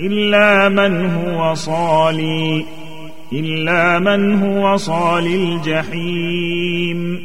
إلا من هو صالي إلا من هو صال الجحيم.